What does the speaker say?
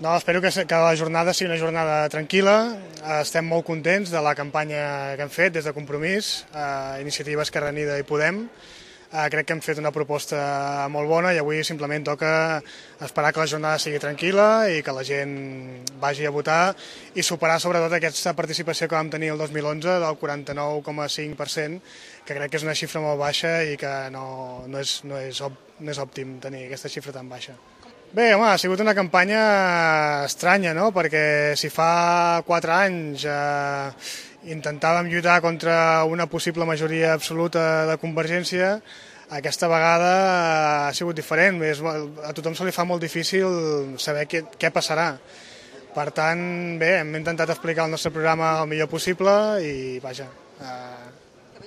No, espero que, que la jornada sigui una jornada tranquil·la. Estem molt contents de la campanya que hem fet des de Compromís, eh, Iniciativa Esquerra Unida i Podem. Eh, crec que hem fet una proposta molt bona i avui simplement toca esperar que la jornada sigui tranquil·la i que la gent vagi a votar i superar sobretot aquesta participació que vam tenir el 2011 del 49,5%, que crec que és una xifra molt baixa i que no, no, és, no, és, no és òptim tenir aquesta xifra tan baixa. Bé, home, ha sigut una campanya estranya, no?, perquè si fa quatre anys eh, intentàvem lluitar contra una possible majoria absoluta de Convergència, aquesta vegada ha sigut diferent. És, a tothom se li fa molt difícil saber què, què passarà. Per tant, bé, hem intentat explicar el nostre programa el millor possible i, vaja, eh,